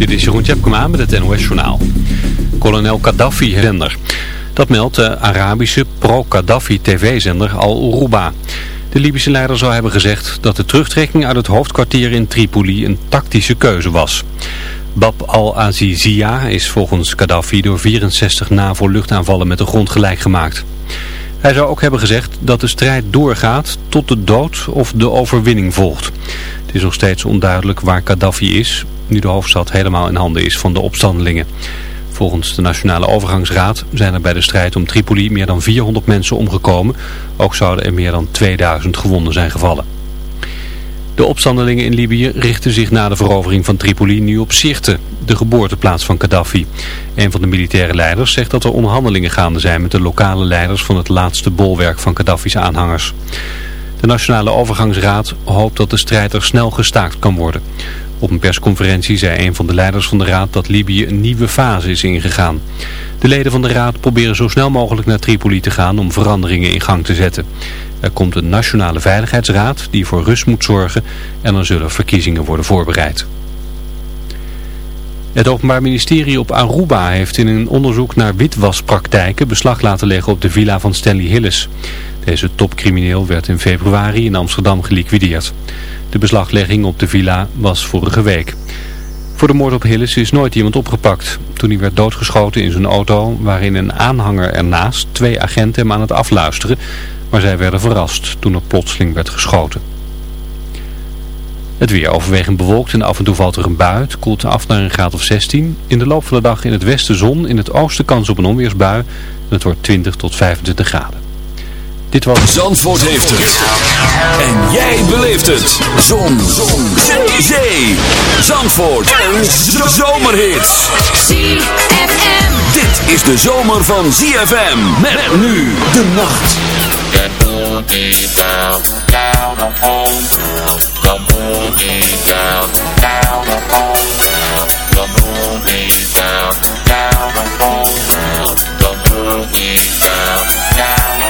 Dit is Jeroen Tjepkema met het NOS Journaal. Kolonel Gaddafi zender. Dat meldt de Arabische pro-Gaddafi tv-zender Al Uruba. De Libische leider zou hebben gezegd dat de terugtrekking uit het hoofdkwartier in Tripoli een tactische keuze was. Bab al-Azizia is volgens Gaddafi door 64 NAVO-luchtaanvallen met de grond gelijk gemaakt. Hij zou ook hebben gezegd dat de strijd doorgaat tot de dood of de overwinning volgt. Het is nog steeds onduidelijk waar Gaddafi is, nu de hoofdstad helemaal in handen is van de opstandelingen. Volgens de Nationale Overgangsraad zijn er bij de strijd om Tripoli meer dan 400 mensen omgekomen. Ook zouden er meer dan 2000 gewonden zijn gevallen. De opstandelingen in Libië richten zich na de verovering van Tripoli nu op Sirte, de geboorteplaats van Gaddafi. Een van de militaire leiders zegt dat er onderhandelingen gaande zijn met de lokale leiders van het laatste bolwerk van Gaddafi's aanhangers. De Nationale Overgangsraad hoopt dat de strijd er snel gestaakt kan worden. Op een persconferentie zei een van de leiders van de raad dat Libië een nieuwe fase is ingegaan. De leden van de raad proberen zo snel mogelijk naar Tripoli te gaan om veranderingen in gang te zetten. Er komt een nationale veiligheidsraad die voor rust moet zorgen en er zullen verkiezingen worden voorbereid. Het Openbaar Ministerie op Aruba heeft in een onderzoek naar witwaspraktijken beslag laten leggen op de villa van Stanley Hillis. Deze topcrimineel werd in februari in Amsterdam geliquideerd. De beslaglegging op de villa was vorige week. Voor de moord op Hillis is nooit iemand opgepakt. Toen hij werd doodgeschoten in zijn auto waarin een aanhanger ernaast twee agenten hem aan het afluisteren. Maar zij werden verrast toen er plotseling werd geschoten. Het weer overwegend bewolkt en af en toe valt er een bui. Het koelt af naar een graad of 16. In de loop van de dag in het westen zon, in het oosten kans op een onweersbui. En het wordt 20 tot 25 graden. Dit was... Zandvoort heeft het. En jij beleeft het. Zon. zon. Zee. Zee. Zandvoort. Een zomerhit. ZFM. Dit is de zomer van ZFM. Met nu de nacht. Down, down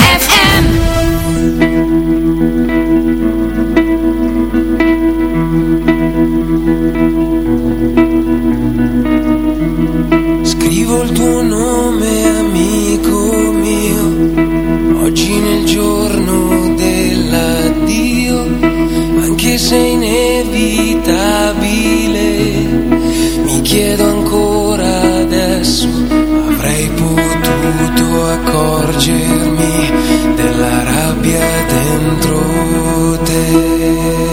accorgermi della rabbia dentro te.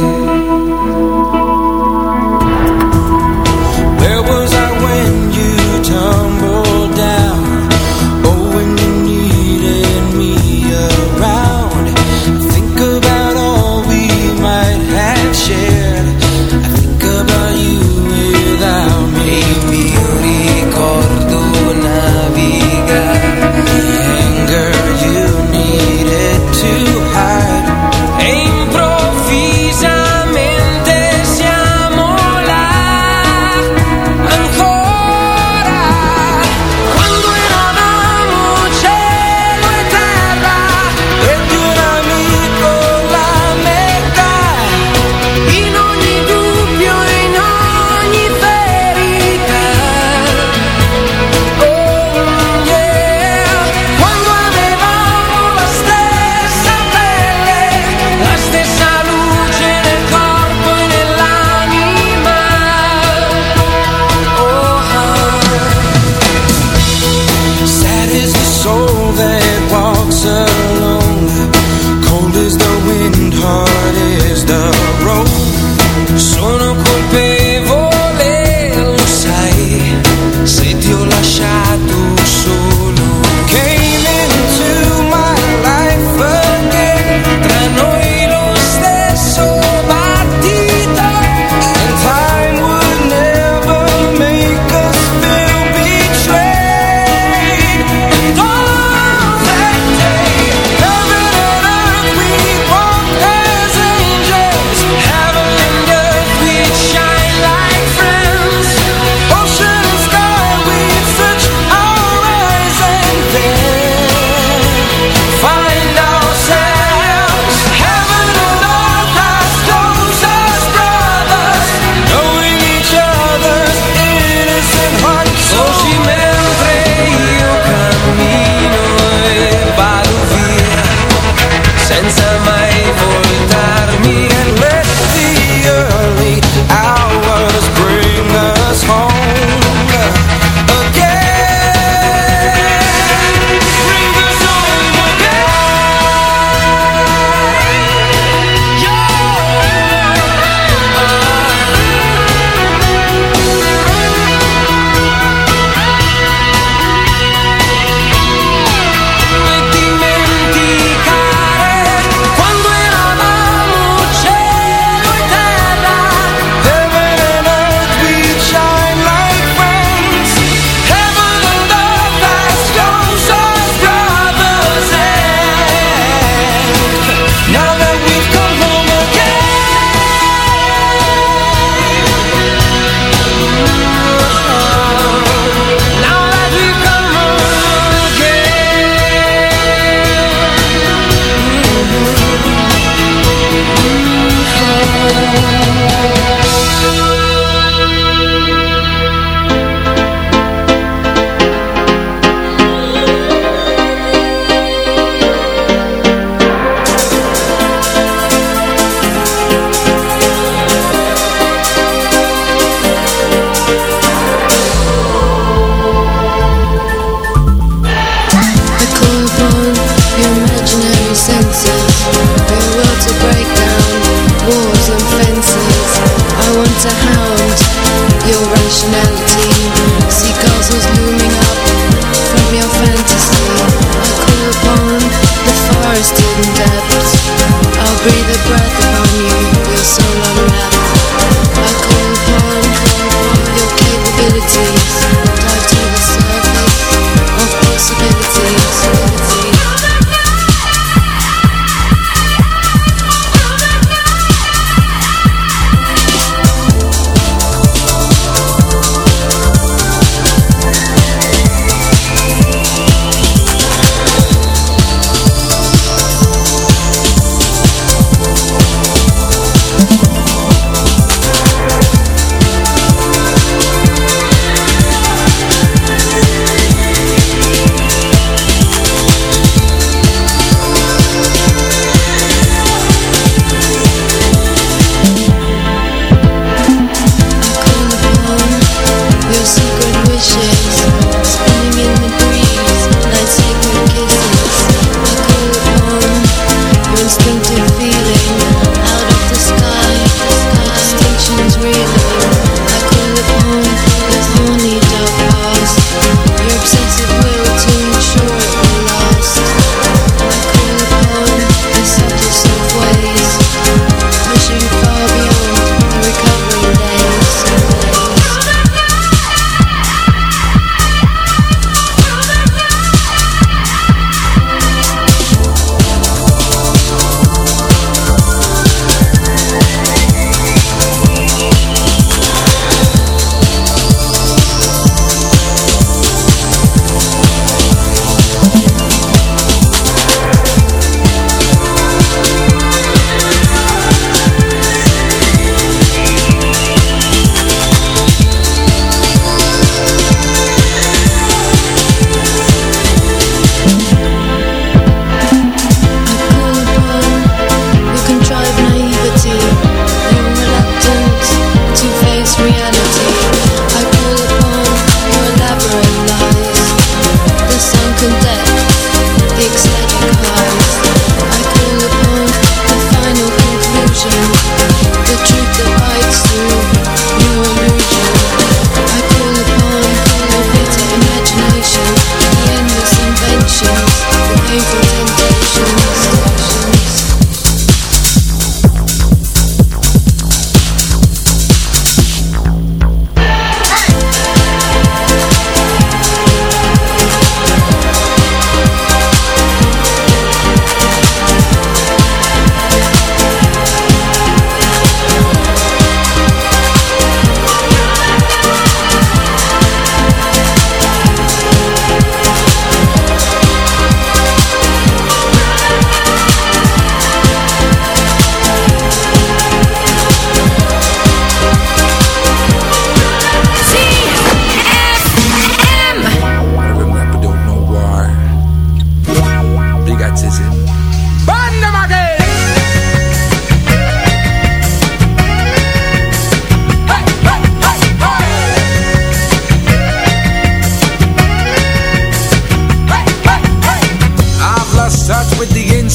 todo.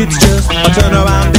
It's just a turn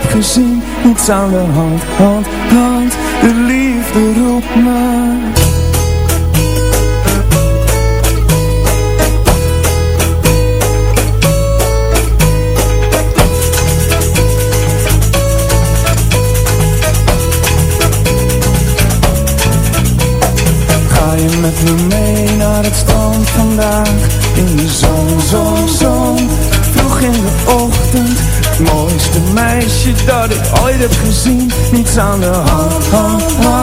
heb gezien, niets aan de hand, hand, hand, de liefde roept me. Ga je met me 长得好，好，好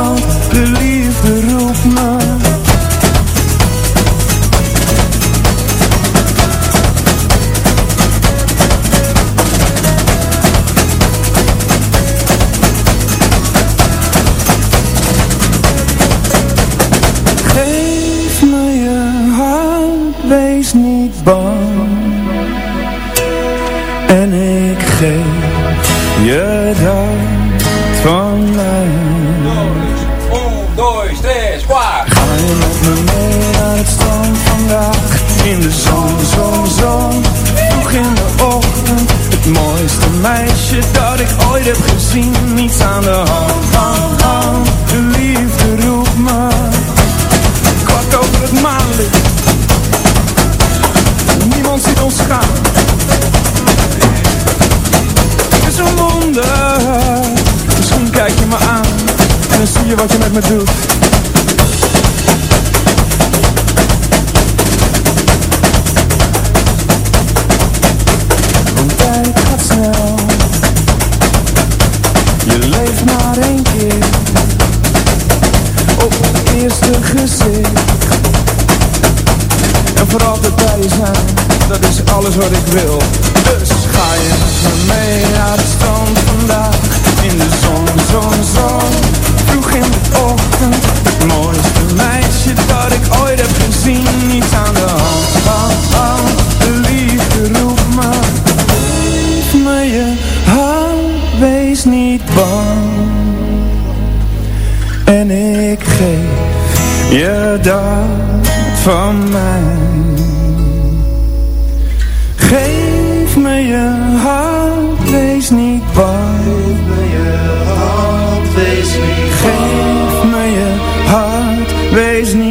Dat is alles wat ik wil. Dus ga je met me mee naar het strand vandaag. In de zon, zon, zon. Vroeg in de ochtend. Het mooiste meisje dat ik ooit heb gezien. Niet aan de hand, ah, ah, De liefde roept me. Geef me je hand. Wees niet bang. En ik geef je dat van mij. Wees niet